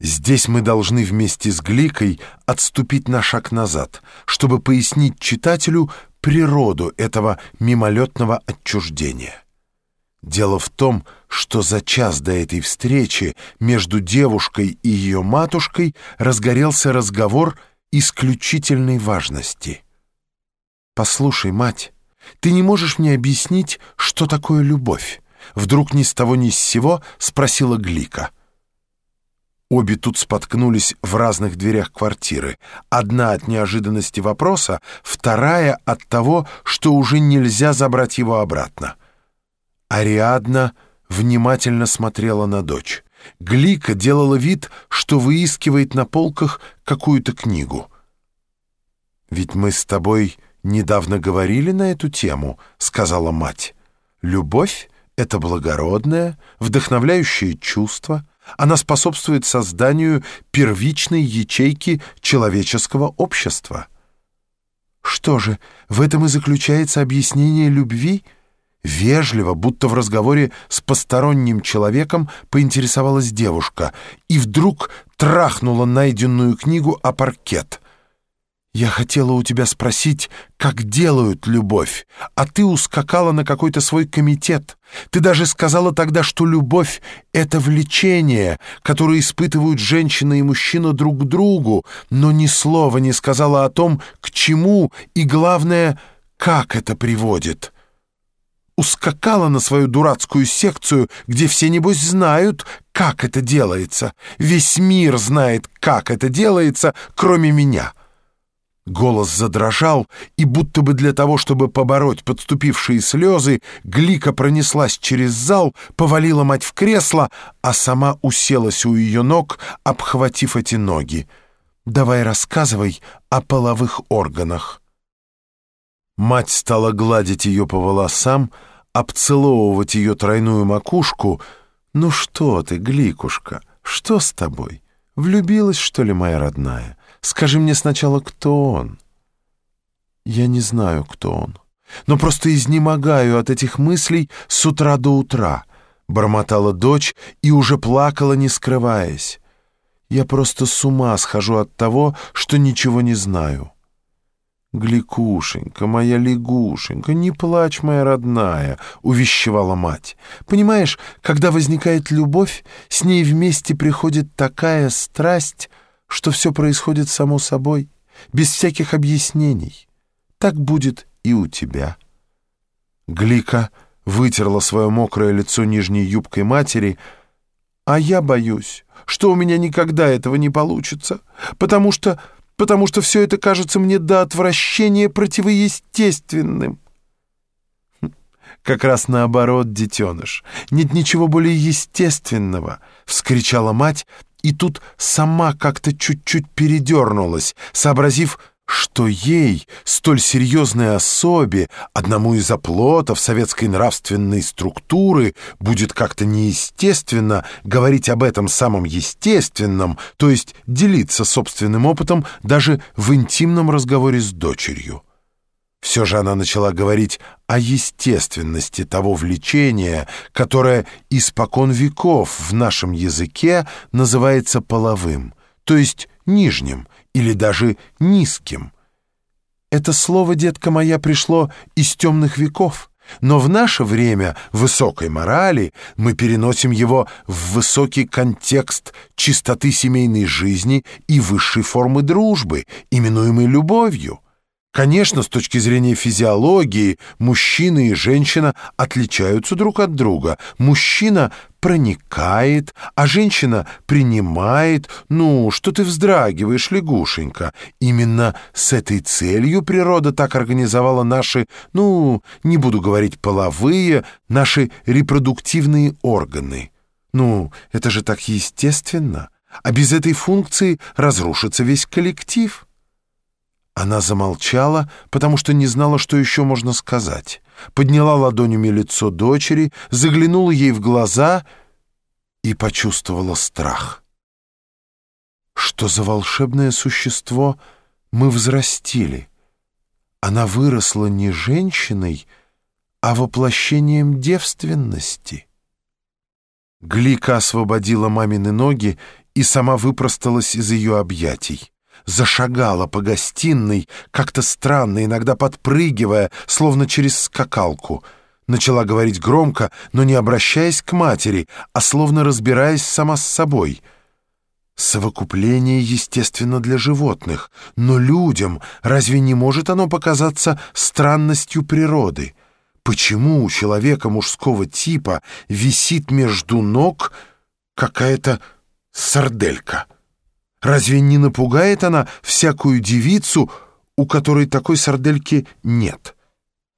Здесь мы должны вместе с Гликой отступить на шаг назад, чтобы пояснить читателю природу этого мимолетного отчуждения. Дело в том, что за час до этой встречи между девушкой и ее матушкой разгорелся разговор исключительной важности. «Послушай, мать, ты не можешь мне объяснить, что такое любовь?» Вдруг ни с того ни с сего спросила Глика — Обе тут споткнулись в разных дверях квартиры. Одна от неожиданности вопроса, вторая от того, что уже нельзя забрать его обратно. Ариадна внимательно смотрела на дочь. Глика делала вид, что выискивает на полках какую-то книгу. «Ведь мы с тобой недавно говорили на эту тему», — сказала мать. «Любовь — это благородное, вдохновляющее чувство» Она способствует созданию первичной ячейки человеческого общества. Что же, в этом и заключается объяснение любви? Вежливо, будто в разговоре с посторонним человеком, поинтересовалась девушка и вдруг трахнула найденную книгу о паркет — «Я хотела у тебя спросить, как делают любовь, а ты ускакала на какой-то свой комитет. Ты даже сказала тогда, что любовь — это влечение, которое испытывают женщина и мужчина друг к другу, но ни слова не сказала о том, к чему и, главное, как это приводит» ускакала на свою дурацкую секцию, где все, небось, знают, как это делается. Весь мир знает, как это делается, кроме меня». Голос задрожал, и будто бы для того, чтобы побороть подступившие слезы, Глика пронеслась через зал, повалила мать в кресло, а сама уселась у ее ног, обхватив эти ноги. «Давай рассказывай о половых органах». Мать стала гладить ее по волосам, обцеловывать ее тройную макушку. «Ну что ты, Гликушка, что с тобой? Влюбилась, что ли, моя родная?» Скажи мне сначала, кто он?» «Я не знаю, кто он, но просто изнемогаю от этих мыслей с утра до утра», — бормотала дочь и уже плакала, не скрываясь. «Я просто с ума схожу от того, что ничего не знаю». «Гликушенька, моя лягушенька, не плачь, моя родная», — увещевала мать. «Понимаешь, когда возникает любовь, с ней вместе приходит такая страсть, что все происходит само собой, без всяких объяснений. Так будет и у тебя. Глика вытерла свое мокрое лицо нижней юбкой матери, а я боюсь, что у меня никогда этого не получится, потому что, потому что все это кажется мне до отвращения противоестественным. Хм, «Как раз наоборот, детеныш. Нет ничего более естественного!» — вскричала мать, и тут сама как-то чуть-чуть передернулась, сообразив, что ей, столь серьезной особе, одному из оплотов советской нравственной структуры, будет как-то неестественно говорить об этом самом естественном, то есть делиться собственным опытом даже в интимном разговоре с дочерью. Все же она начала говорить о естественности того влечения, которое испокон веков в нашем языке называется половым, то есть нижним или даже низким. Это слово, детка моя, пришло из темных веков, но в наше время высокой морали мы переносим его в высокий контекст чистоты семейной жизни и высшей формы дружбы, именуемой любовью. Конечно, с точки зрения физиологии, мужчина и женщина отличаются друг от друга. Мужчина проникает, а женщина принимает. Ну, что ты вздрагиваешь, лягушенька? Именно с этой целью природа так организовала наши, ну, не буду говорить половые, наши репродуктивные органы. Ну, это же так естественно. А без этой функции разрушится весь коллектив. Она замолчала, потому что не знала, что еще можно сказать. Подняла ладонями лицо дочери, заглянула ей в глаза и почувствовала страх. Что за волшебное существо мы взрастили? Она выросла не женщиной, а воплощением девственности. Глика освободила мамины ноги и сама выпросталась из ее объятий. Зашагала по гостиной, как-то странно, иногда подпрыгивая, словно через скакалку. Начала говорить громко, но не обращаясь к матери, а словно разбираясь сама с собой — Совокупление естественно для животных, но людям разве не может оно показаться странностью природы? Почему у человека мужского типа висит между ног какая-то сарделька? Разве не напугает она всякую девицу, у которой такой сардельки нет?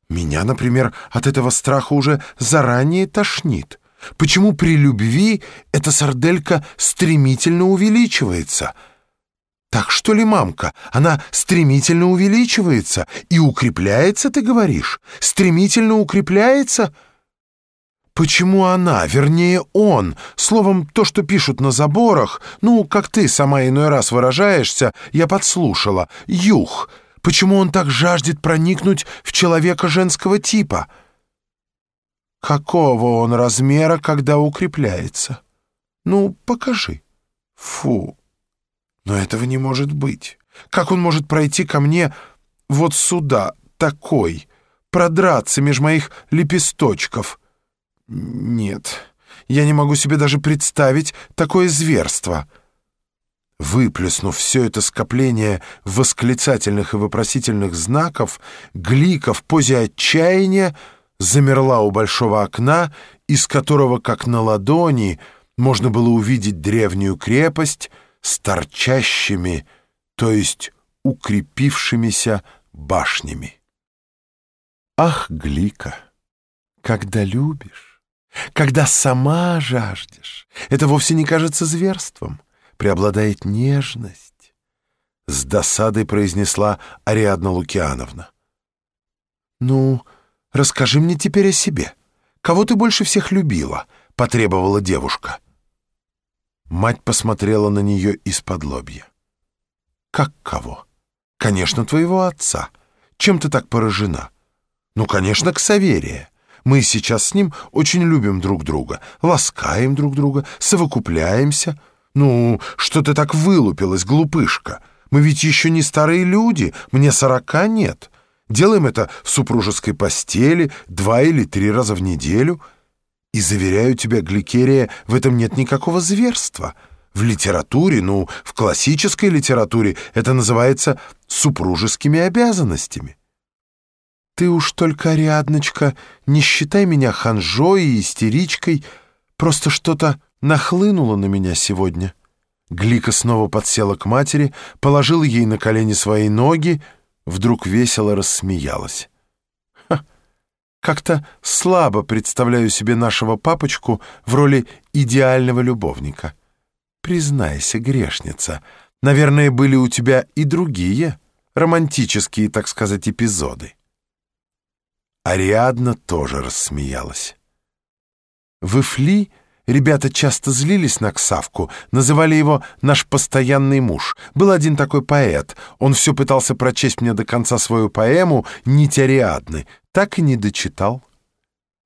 Меня, например, от этого страха уже заранее тошнит. Почему при любви эта сарделька стремительно увеличивается? Так что ли, мамка, она стремительно увеличивается и укрепляется, ты говоришь? Стремительно укрепляется? Почему она, вернее он, словом, то, что пишут на заборах, ну, как ты сама иной раз выражаешься, я подслушала, юх, почему он так жаждет проникнуть в человека женского типа?» Какого он размера, когда укрепляется? Ну, покажи. Фу. Но этого не может быть. Как он может пройти ко мне вот сюда, такой, продраться меж моих лепесточков? Нет, я не могу себе даже представить такое зверство. Выплеснув все это скопление восклицательных и вопросительных знаков, Глика в позе отчаяния замерла у большого окна, из которого, как на ладони, можно было увидеть древнюю крепость с торчащими, то есть укрепившимися башнями. Ах, Глика, когда любишь, когда сама жаждешь, это вовсе не кажется зверством, преобладает нежность, с досадой произнесла Ариадна Лукиановна. Ну, «Расскажи мне теперь о себе. Кого ты больше всех любила?» — потребовала девушка. Мать посмотрела на нее из-под лобья. «Как кого?» «Конечно, твоего отца. Чем ты так поражена?» «Ну, конечно, к Саверия. Мы сейчас с ним очень любим друг друга, ласкаем друг друга, совокупляемся. Ну, что ты так вылупилась, глупышка? Мы ведь еще не старые люди, мне сорока нет». Делаем это в супружеской постели два или три раза в неделю. И, заверяю тебя, Гликерия, в этом нет никакого зверства. В литературе, ну, в классической литературе это называется супружескими обязанностями. Ты уж только, Ариадночка, не считай меня ханжой и истеричкой, просто что-то нахлынуло на меня сегодня. Глика снова подсела к матери, положила ей на колени свои ноги, вдруг весело рассмеялась. Как-то слабо представляю себе нашего папочку в роли идеального любовника. Признайся, грешница, наверное, были у тебя и другие романтические, так сказать, эпизоды. Ариадна тоже рассмеялась. В Ифли Ребята часто злились на Ксавку, называли его «наш постоянный муж». Был один такой поэт. Он все пытался прочесть мне до конца свою поэму «Нить Ариадны». Так и не дочитал.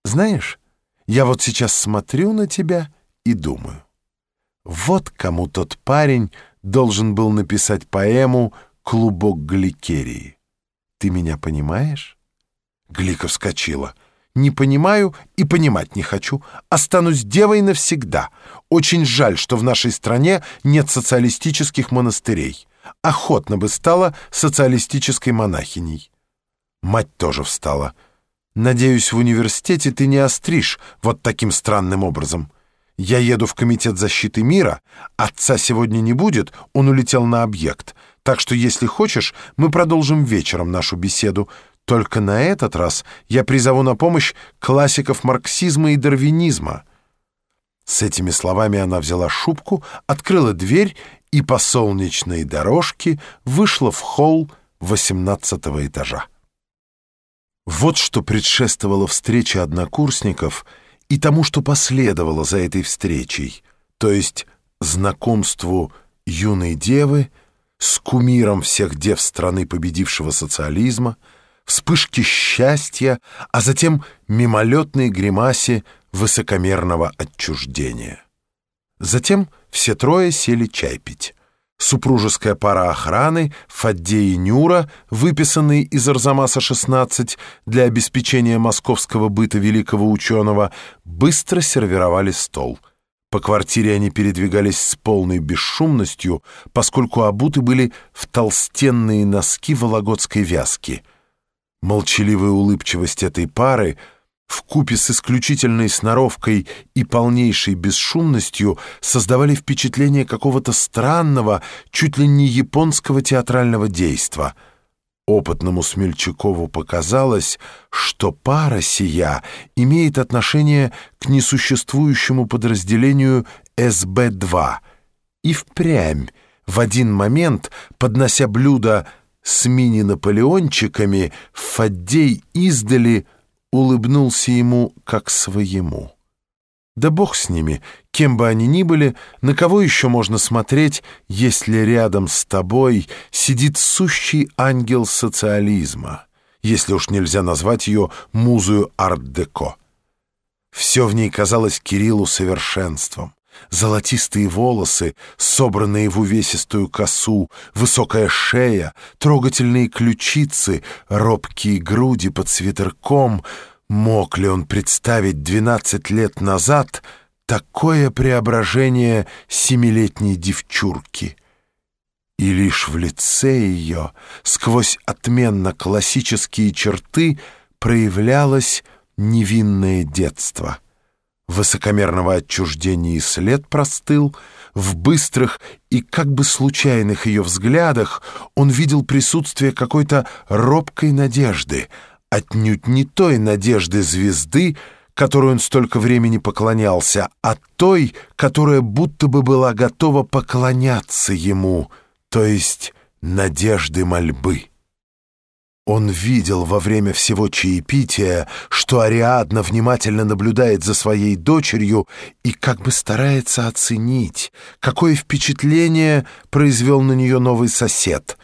Знаешь, я вот сейчас смотрю на тебя и думаю. Вот кому тот парень должен был написать поэму «Клубок гликерии». Ты меня понимаешь? Глика вскочила — не понимаю и понимать не хочу. Останусь девой навсегда. Очень жаль, что в нашей стране нет социалистических монастырей. Охотно бы стала социалистической монахиней. Мать тоже встала. Надеюсь, в университете ты не остришь вот таким странным образом. Я еду в Комитет защиты мира. Отца сегодня не будет, он улетел на объект. Так что, если хочешь, мы продолжим вечером нашу беседу. Только на этот раз я призову на помощь классиков марксизма и дарвинизма». С этими словами она взяла шубку, открыла дверь и по солнечной дорожке вышла в холл восемнадцатого этажа. Вот что предшествовало встрече однокурсников и тому, что последовало за этой встречей, то есть знакомству юной девы с кумиром всех дев страны победившего социализма — вспышки счастья, а затем мимолетной гримасе высокомерного отчуждения. Затем все трое сели чай пить. Супружеская пара охраны, Фаддей и Нюра, выписанные из Арзамаса-16 для обеспечения московского быта великого ученого, быстро сервировали стол. По квартире они передвигались с полной бесшумностью, поскольку обуты были в толстенные носки вологодской вязки. Молчаливая улыбчивость этой пары — в купе с исключительной сноровкой и полнейшей бесшумностью создавали впечатление какого-то странного, чуть ли не японского театрального действа. Опытному Смельчакову показалось, что пара сия имеет отношение к несуществующему подразделению СБ-2. И впрямь, в один момент, поднося блюдо с мини-наполеончиками, Фаддей издали — улыбнулся ему как своему. Да бог с ними, кем бы они ни были, на кого еще можно смотреть, если рядом с тобой сидит сущий ангел социализма, если уж нельзя назвать ее музою арт-деко. Все в ней казалось Кириллу совершенством. Золотистые волосы, собранные в увесистую косу, высокая шея, трогательные ключицы, робкие груди под свитерком. Мог ли он представить двенадцать лет назад такое преображение семилетней девчурки? И лишь в лице ее, сквозь отменно классические черты, проявлялось невинное детство — Высокомерного отчуждения и след простыл, в быстрых и как бы случайных ее взглядах он видел присутствие какой-то робкой надежды, отнюдь не той надежды звезды, которой он столько времени поклонялся, а той, которая будто бы была готова поклоняться ему, то есть надежды мольбы. Он видел во время всего чаепития, что Ариадна внимательно наблюдает за своей дочерью и как бы старается оценить, какое впечатление произвел на нее новый сосед.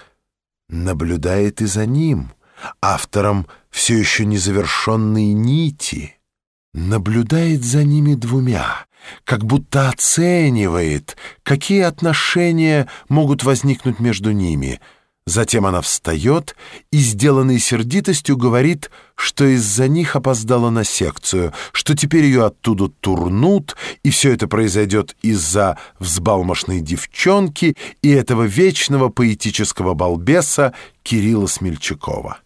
Наблюдает и за ним, автором все еще незавершенной нити. Наблюдает за ними двумя, как будто оценивает, какие отношения могут возникнуть между ними — Затем она встает и, сделанной сердитостью, говорит, что из-за них опоздала на секцию, что теперь ее оттуда турнут, и все это произойдет из-за взбалмошной девчонки и этого вечного поэтического балбеса Кирилла Смельчакова.